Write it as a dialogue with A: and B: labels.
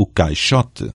A: o caixote.